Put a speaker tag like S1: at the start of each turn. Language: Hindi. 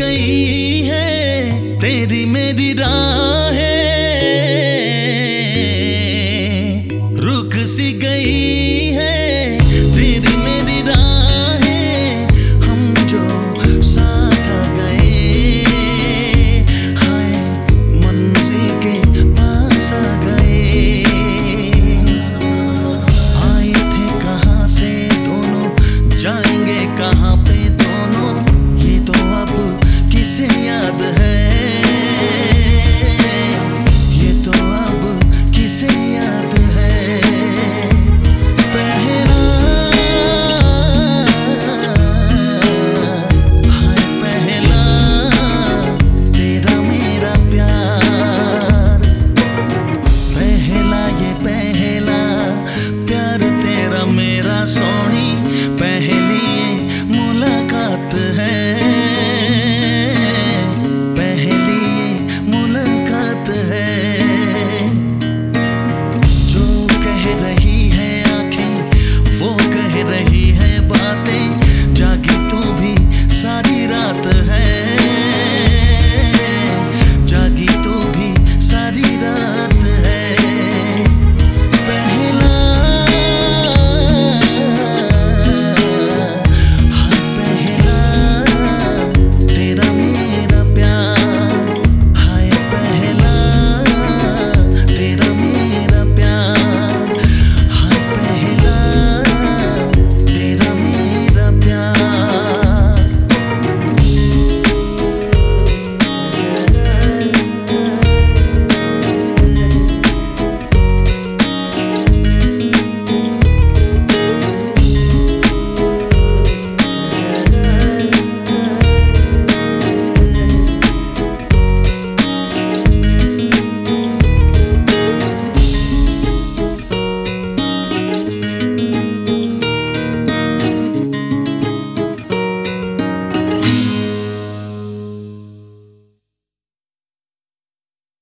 S1: गई है तेरी मेरी राह